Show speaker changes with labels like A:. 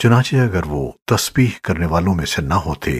A: चुनाचे अगर वो तस्बीह करने वालों में से न होते